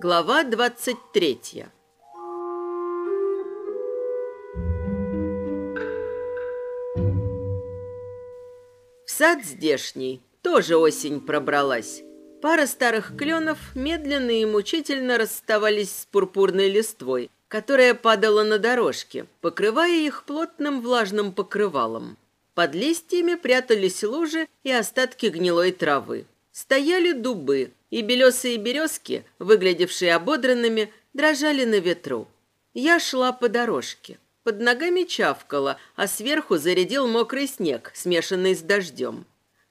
Глава двадцать третья В сад здешний тоже осень пробралась. Пара старых кленов медленно и мучительно расставались с пурпурной листвой, которая падала на дорожки, покрывая их плотным влажным покрывалом. Под листьями прятались лужи и остатки гнилой травы. Стояли дубы, и белесые березки, выглядевшие ободранными, дрожали на ветру. Я шла по дорожке. Под ногами чавкало, а сверху зарядил мокрый снег, смешанный с дождем.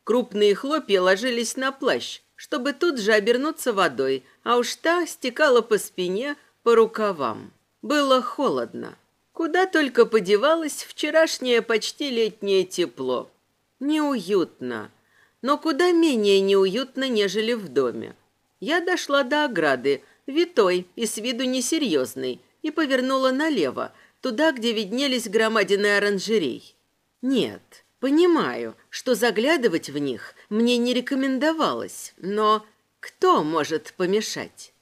Крупные хлопья ложились на плащ, чтобы тут же обернуться водой, а уж та стекала по спине, по рукавам. Было холодно. Куда только подевалось вчерашнее почти летнее тепло. Неуютно но куда менее неуютно, нежели в доме. Я дошла до ограды, витой и с виду несерьезной, и повернула налево, туда, где виднелись громадины оранжерей. Нет, понимаю, что заглядывать в них мне не рекомендовалось, но кто может помешать?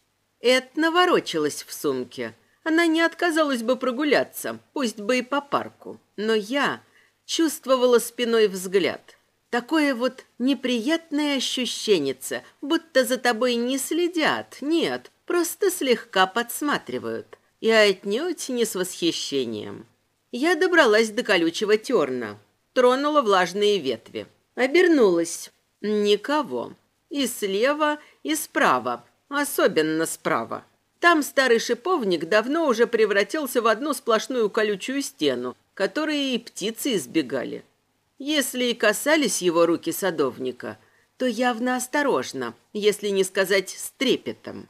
Эд наворочилась в сумке. Она не отказалась бы прогуляться, пусть бы и по парку. Но я чувствовала спиной взгляд. Такое вот неприятное ощущение, будто за тобой не следят, нет, просто слегка подсматривают. И отнюдь не с восхищением. Я добралась до колючего терна, тронула влажные ветви. Обернулась. Никого. И слева, и справа. Особенно справа. Там старый шиповник давно уже превратился в одну сплошную колючую стену, которые и птицы избегали. Если и касались его руки садовника, то явно осторожно, если не сказать с трепетом.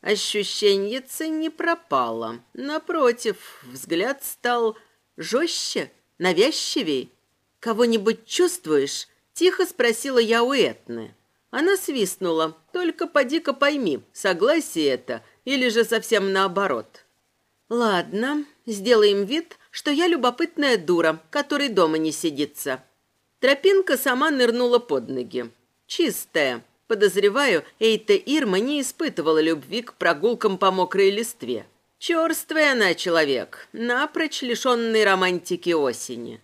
Ощущеньице не пропало. Напротив, взгляд стал жестче, навязчивей. «Кого-нибудь чувствуешь?» – тихо спросила я у Этны. Она свистнула. «Только поди-ка пойми, согласие это или же совсем наоборот». «Ладно, сделаем вид, что я любопытная дура, которой дома не сидится. Тропинка сама нырнула под ноги. Чистая. Подозреваю, Эйта Ирма не испытывала любви к прогулкам по мокрой листве. Черствый она человек, напрочь лишенный романтики осени.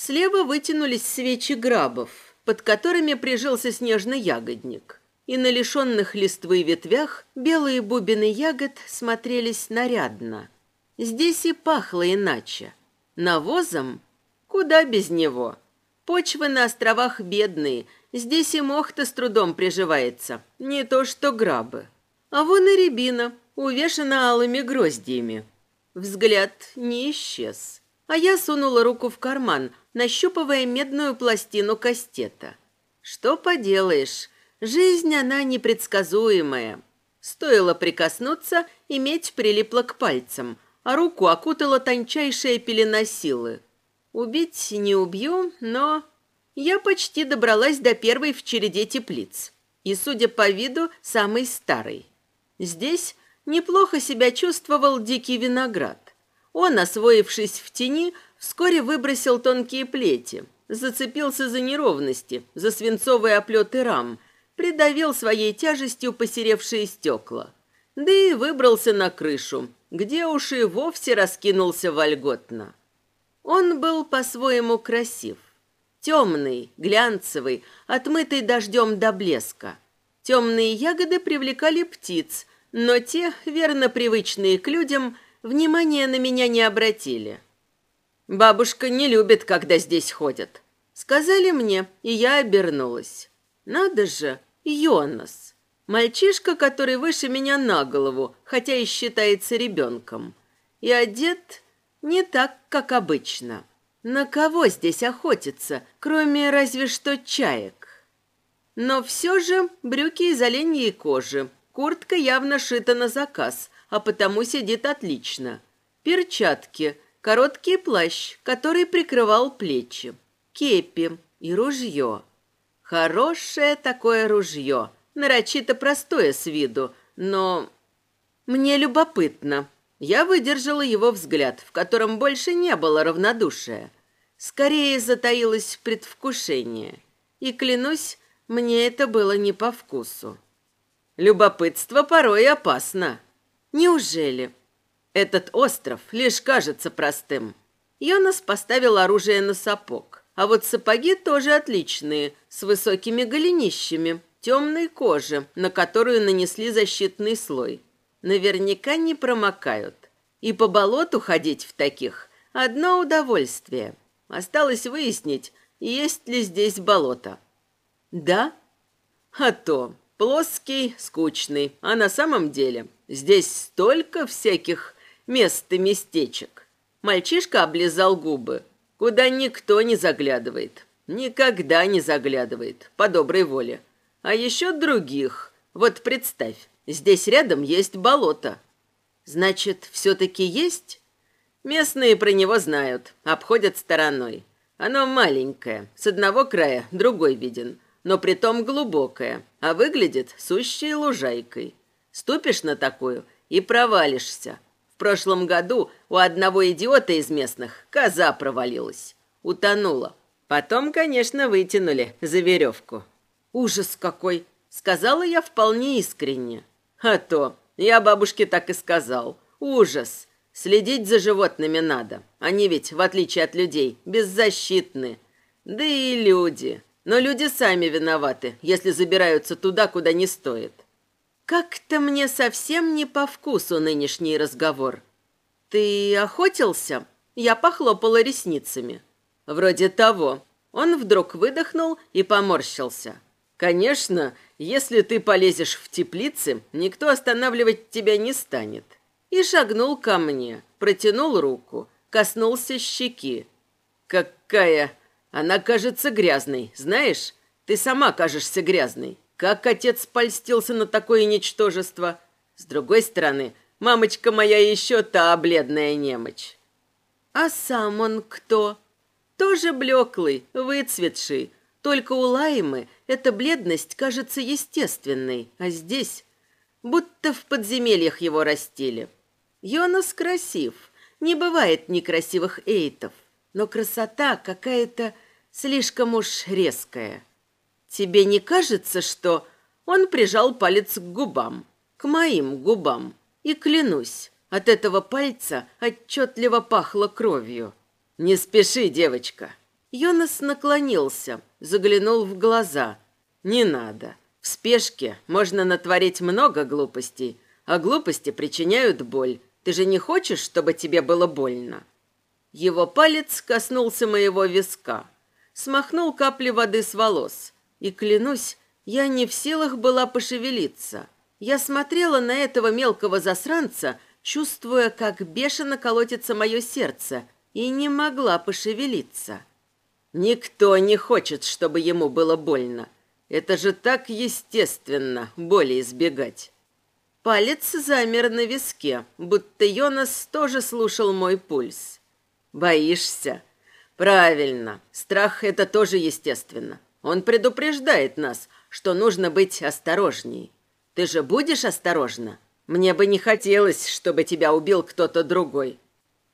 Слева вытянулись свечи грабов, под которыми прижился снежный ягодник. И на лишенных листвы ветвях белые бубины ягод смотрелись нарядно – Здесь и пахло иначе. Навозом? Куда без него? Почвы на островах бедные, здесь и мох-то с трудом приживается, не то что грабы. А вон и рябина, увешана алыми гроздьями. Взгляд не исчез. А я сунула руку в карман, нащупывая медную пластину кастета. Что поделаешь, жизнь она непредсказуемая. Стоило прикоснуться, и медь прилипла к пальцам – а руку окутала тончайшая пелена силы. Убить не убью, но... Я почти добралась до первой в череде теплиц. И, судя по виду, самой старой. Здесь неплохо себя чувствовал дикий виноград. Он, освоившись в тени, вскоре выбросил тонкие плети, зацепился за неровности, за свинцовые оплеты рам, придавил своей тяжестью посеревшие стекла. Да и выбрался на крышу, где уж и вовсе раскинулся вольготно. Он был по-своему красив. Темный, глянцевый, отмытый дождем до блеска. Темные ягоды привлекали птиц, но те, верно привычные к людям, внимания на меня не обратили. «Бабушка не любит, когда здесь ходят», — сказали мне, и я обернулась. «Надо же, Йонас!» Мальчишка, который выше меня на голову, хотя и считается ребенком. И одет не так, как обычно. На кого здесь охотиться, кроме разве что чаек? Но все же брюки из оленьей кожи. Куртка явно шита на заказ, а потому сидит отлично. Перчатки, короткий плащ, который прикрывал плечи, кепи и ружье. Хорошее такое ружье – нарочито простое с виду, но... Мне любопытно. Я выдержала его взгляд, в котором больше не было равнодушия. Скорее затаилось предвкушение. И, клянусь, мне это было не по вкусу. Любопытство порой опасно. Неужели? Этот остров лишь кажется простым. Йонас поставил оружие на сапог. А вот сапоги тоже отличные, с высокими голенищами, темной кожи, на которую нанесли защитный слой. Наверняка не промокают. И по болоту ходить в таких – одно удовольствие. Осталось выяснить, есть ли здесь болото. Да? А то. Плоский, скучный. А на самом деле здесь столько всяких мест и местечек. Мальчишка облизал губы. Куда никто не заглядывает. Никогда не заглядывает. По доброй воле. А еще других. Вот представь, здесь рядом есть болото. Значит, все-таки есть? Местные про него знают, обходят стороной. Оно маленькое, с одного края другой виден, но притом глубокое, а выглядит сущей лужайкой. Ступишь на такую и провалишься. В прошлом году у одного идиота из местных коза провалилась. Утонула. Потом, конечно, вытянули за веревку. «Ужас какой!» — сказала я вполне искренне. «А то, я бабушке так и сказал. Ужас! Следить за животными надо. Они ведь, в отличие от людей, беззащитны. Да и люди. Но люди сами виноваты, если забираются туда, куда не стоит. Как-то мне совсем не по вкусу нынешний разговор. Ты охотился? Я похлопала ресницами. Вроде того. Он вдруг выдохнул и поморщился. Конечно, если ты полезешь в теплицы, никто останавливать тебя не станет. И шагнул ко мне, протянул руку, коснулся щеки. Какая... Она кажется грязной, знаешь? Ты сама кажешься грязной. Как отец польстился на такое ничтожество? С другой стороны, мамочка моя еще та бледная немочь. А сам он кто? Тоже блеклый, выцветший. Только у Лаймы эта бледность кажется естественной, а здесь будто в подземельях его растили. Йонас красив, не бывает некрасивых эйтов, но красота какая-то слишком уж резкая. Тебе не кажется, что он прижал палец к губам, к моим губам, и клянусь, от этого пальца отчетливо пахло кровью. Не спеши, девочка. Йонас наклонился, заглянул в глаза. Не надо. В спешке можно натворить много глупостей, а глупости причиняют боль. Ты же не хочешь, чтобы тебе было больно? Его палец коснулся моего виска, смахнул капли воды с волос, и, клянусь, я не в силах была пошевелиться. Я смотрела на этого мелкого засранца, чувствуя, как бешено колотится мое сердце, и не могла пошевелиться. Никто не хочет, чтобы ему было больно. Это же так естественно, боли избегать. Палец замер на виске, будто Йонас тоже слушал мой пульс. Боишься? Правильно. Страх – это тоже естественно. Он предупреждает нас, что нужно быть осторожней. Ты же будешь осторожна? Мне бы не хотелось, чтобы тебя убил кто-то другой.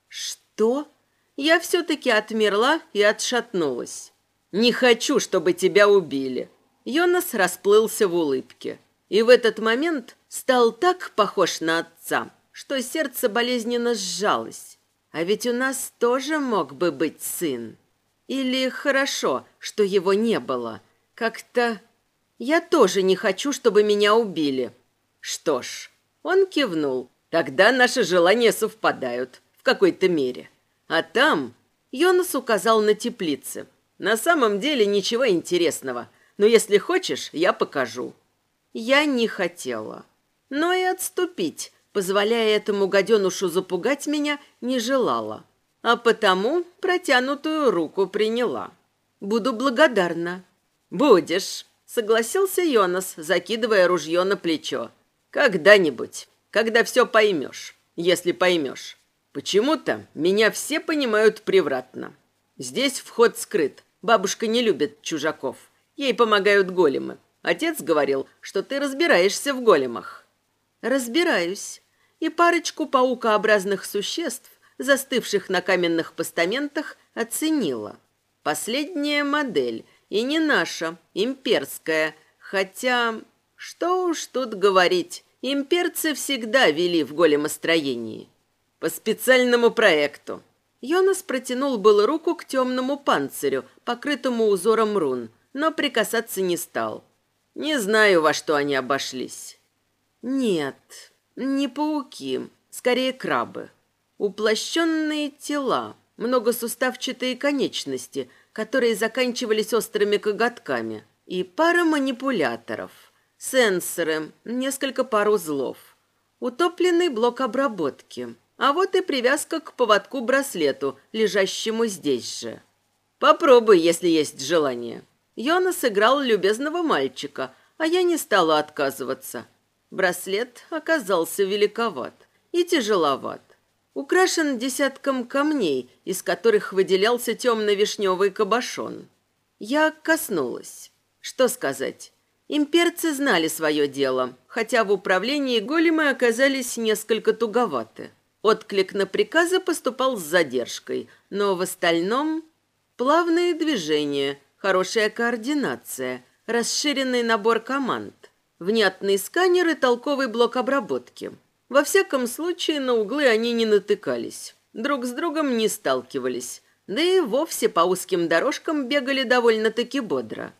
Что? Я все-таки отмерла и отшатнулась. Не хочу, чтобы тебя убили. Йонас расплылся в улыбке. И в этот момент стал так похож на отца, что сердце болезненно сжалось. А ведь у нас тоже мог бы быть сын. Или хорошо, что его не было. Как-то... Я тоже не хочу, чтобы меня убили. Что ж, он кивнул. Тогда наши желания совпадают в какой-то мере. А там Йонас указал на теплицы. На самом деле ничего интересного, но если хочешь, я покажу. Я не хотела. Но и отступить, позволяя этому гаденушу запугать меня, не желала а потому протянутую руку приняла. Буду благодарна. Будешь, согласился Йонас, закидывая ружье на плечо. Когда-нибудь, когда все поймешь, если поймешь. Почему-то меня все понимают превратно. Здесь вход скрыт. Бабушка не любит чужаков. Ей помогают големы. Отец говорил, что ты разбираешься в големах». «Разбираюсь. И парочку паукообразных существ, застывших на каменных постаментах, оценила. Последняя модель, и не наша, имперская. Хотя, что уж тут говорить, имперцы всегда вели в големостроении. По специальному проекту. Йонас протянул было руку к темному панцирю, покрытому узором рун, но прикасаться не стал. Не знаю, во что они обошлись. Нет, не пауки, скорее крабы. Уплощенные тела, многосуставчатые конечности, которые заканчивались острыми коготками, и пара манипуляторов, сенсоры, несколько пар узлов, утопленный блок обработки, а вот и привязка к поводку-браслету, лежащему здесь же. Попробуй, если есть желание. Йона сыграл любезного мальчика, а я не стала отказываться. Браслет оказался великоват и тяжеловат. Украшен десятком камней, из которых выделялся темно-вишневый кабошон. Я коснулась. Что сказать? Имперцы знали свое дело, хотя в управлении големы оказались несколько туговаты. Отклик на приказы поступал с задержкой, но в остальном плавные движения, хорошая координация, расширенный набор команд, внятный сканер и толковый блок обработки. Во всяком случае, на углы они не натыкались, друг с другом не сталкивались, да и вовсе по узким дорожкам бегали довольно-таки бодро.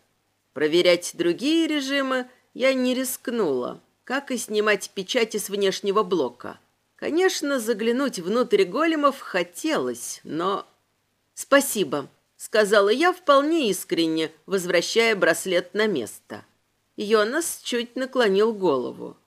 Проверять другие режимы я не рискнула, как и снимать печати с внешнего блока. Конечно, заглянуть внутрь големов хотелось, но... «Спасибо», сказала я вполне искренне, возвращая браслет на место. Йонас чуть наклонил голову.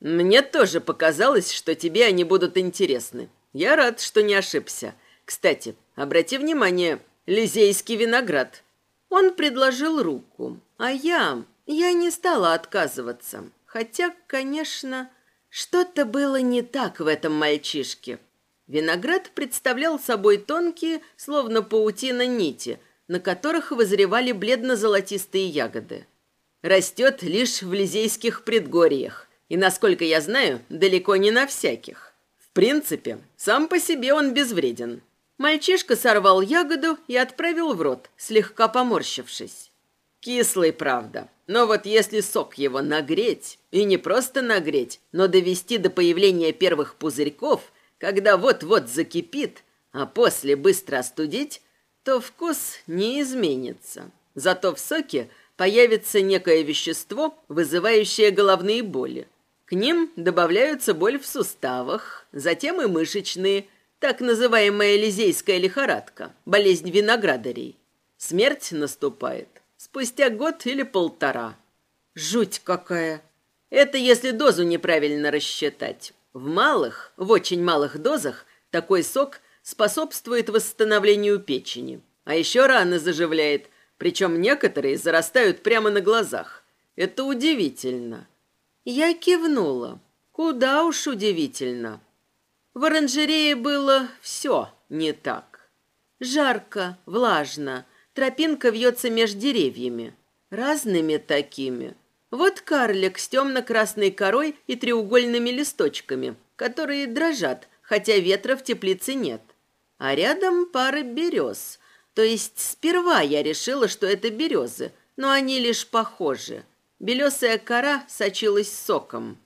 Мне тоже показалось, что тебе они будут интересны. Я рад, что не ошибся. Кстати, обрати внимание, лизейский виноград. Он предложил руку, а я... Я не стала отказываться. Хотя, конечно, что-то было не так в этом мальчишке. Виноград представлял собой тонкие, словно паутина нити, на которых вызревали бледно-золотистые ягоды. Растет лишь в лизейских предгорьях, и, насколько я знаю, далеко не на всяких. В принципе, сам по себе он безвреден. Мальчишка сорвал ягоду и отправил в рот, слегка поморщившись. Кислый, правда. Но вот если сок его нагреть, и не просто нагреть, но довести до появления первых пузырьков – когда вот-вот закипит, а после быстро остудить, то вкус не изменится. Зато в соке появится некое вещество, вызывающее головные боли. К ним добавляются боль в суставах, затем и мышечные, так называемая лизейская лихорадка, болезнь виноградарей. Смерть наступает спустя год или полтора. Жуть какая! Это если дозу неправильно рассчитать. В малых, в очень малых дозах такой сок способствует восстановлению печени. А еще раны заживляет, причем некоторые зарастают прямо на глазах. Это удивительно. Я кивнула. Куда уж удивительно. В оранжерее было все не так. Жарко, влажно, тропинка вьется между деревьями. Разными такими – вот карлик с темно-красной корой и треугольными листочками, которые дрожат, хотя ветра в теплице нет. А рядом пара берез. То есть сперва я решила, что это березы, но они лишь похожи. Белесая кора сочилась соком.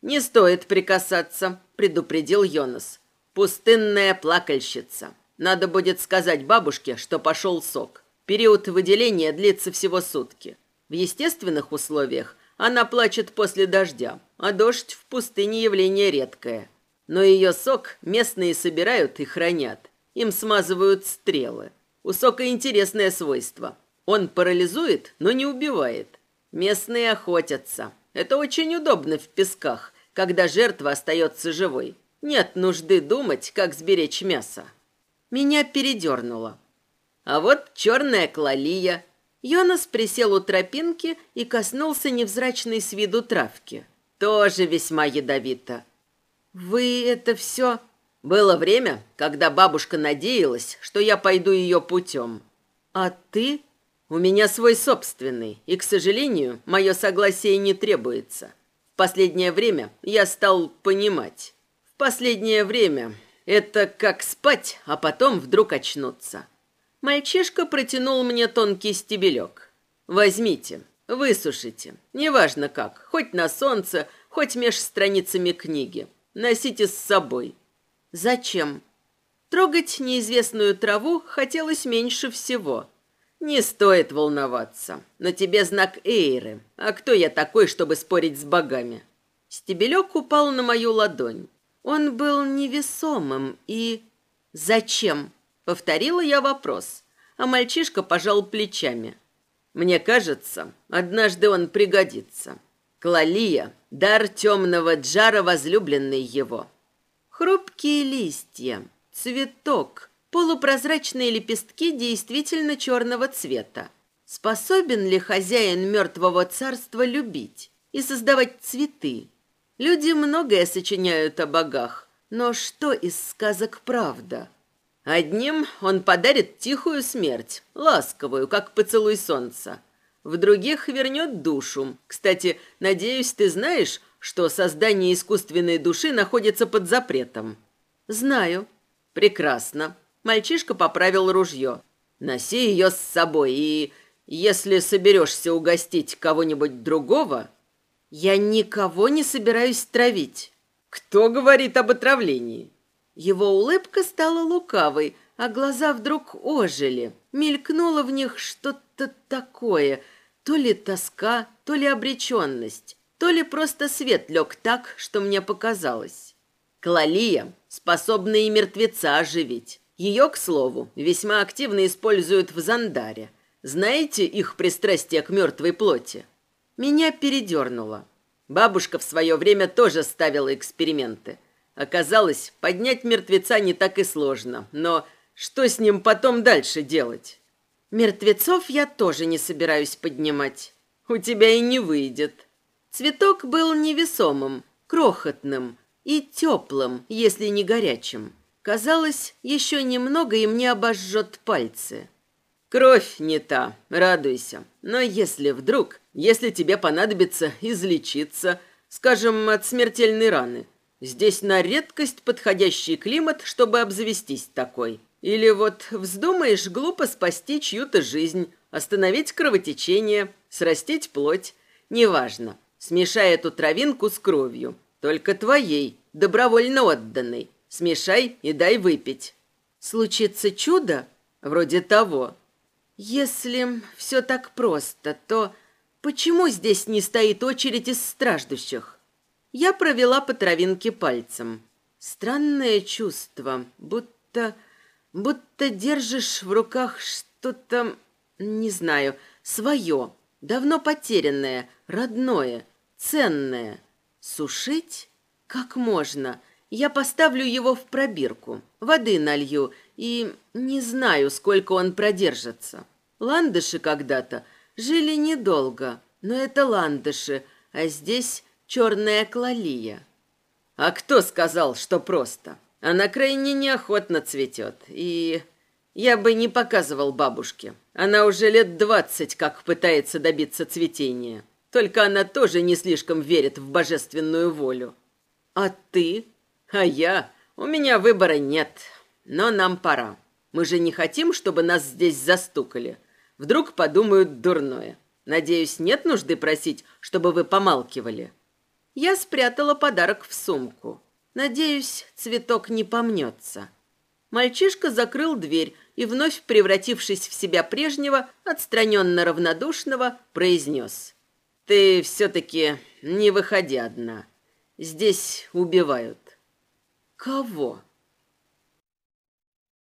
«Не стоит прикасаться», — предупредил Йонас. «Пустынная плакальщица. Надо будет сказать бабушке, что пошел сок. Период выделения длится всего сутки. В естественных условиях она плачет после дождя, а дождь в пустыне явление редкое. Но ее сок местные собирают и хранят. Им смазывают стрелы. У сока интересное свойство. Он парализует, но не убивает. Местные охотятся. Это очень удобно в песках, когда жертва остается живой. Нет нужды думать, как сберечь мясо. Меня передернуло. А вот черная клалия, Йонас присел у тропинки и коснулся невзрачной с виду травки. Тоже весьма ядовито. «Вы это все...» Было время, когда бабушка надеялась, что я пойду ее путем. «А ты?» У меня свой собственный, и, к сожалению, мое согласие не требуется. В последнее время я стал понимать. В последнее время это как спать, а потом вдруг очнуться. Мальчишка протянул мне тонкий стебелек. Возьмите, высушите, неважно как, хоть на солнце, хоть меж страницами книги. Носите с собой. Зачем? Трогать неизвестную траву хотелось меньше всего. Не стоит волноваться. На тебе знак Эйры. А кто я такой, чтобы спорить с богами? Стебелек упал на мою ладонь. Он был невесомым и... «Зачем?» — повторила я вопрос, а мальчишка пожал плечами. «Мне кажется, однажды он пригодится. Клалия — дар темного Джара, возлюбленный его». Хрупкие листья, цветок, полупрозрачные лепестки действительно черного цвета. Способен ли хозяин мертвого царства любить и создавать цветы? Люди многое сочиняют о богах, но что из сказок правда? Одним он подарит тихую смерть, ласковую, как поцелуй солнца. В других вернет душу. Кстати, надеюсь, ты знаешь, что создание искусственной души находится под запретом. Знаю. Прекрасно. Мальчишка поправил ружье. Носи ее с собой, и если соберешься угостить кого-нибудь другого... Я никого не собираюсь травить. Кто говорит об отравлении? Его улыбка стала лукавой, а глаза вдруг ожили. Мелькнуло в них что-то такое, то ли тоска, то ли обреченность, то ли просто свет лег так, что мне показалось. Клалия способна и мертвеца оживить. Ее, к слову, весьма активно используют в Зандаре. Знаете их пристрастие к мертвой плоти? Меня передернуло. Бабушка в свое время тоже ставила эксперименты. Оказалось, поднять мертвеца не так и сложно, но что с ним потом дальше делать? Мертвецов я тоже не собираюсь поднимать. У тебя и не выйдет. Цветок был невесомым, крохотным и теплым, если не горячим. Казалось, еще немного, и мне обожжет пальцы. Кровь не та, радуйся. Но если вдруг, если тебе понадобится излечиться, скажем, от смертельной раны, здесь на редкость подходящий климат, чтобы обзавестись такой. Или вот вздумаешь глупо спасти чью-то жизнь, остановить кровотечение, срастить плоть, неважно. Смешай эту травинку с кровью, только твоей, добровольно отданной. Смешай и дай выпить. Случится чудо? Вроде того. Если все так просто, то почему здесь не стоит очередь из страждущих? Я провела по травинке пальцем. Странное чувство, будто... будто держишь в руках что-то, не знаю, свое, давно потерянное, родное, ценное. Сушить? Как можно? Я поставлю его в пробирку, воды налью и не знаю, сколько он продержится. Ландыши когда-то жили недолго, но это ландыши, а здесь черная клалия. А кто сказал, что просто? Она крайне неохотно цветет, и я бы не показывал бабушке. Она уже лет двадцать как пытается добиться цветения. Только она тоже не слишком верит в божественную волю. А ты? А я? У меня выбора нет. Но нам пора. Мы же не хотим, чтобы нас здесь застукали. Вдруг подумают дурное. Надеюсь, нет нужды просить, чтобы вы помалкивали. Я спрятала подарок в сумку. Надеюсь, цветок не помнется. Мальчишка закрыл дверь и, вновь превратившись в себя прежнего, отстраненно равнодушного, произнес. «Ты все-таки не выходи одна. Здесь убивают». «Кого?»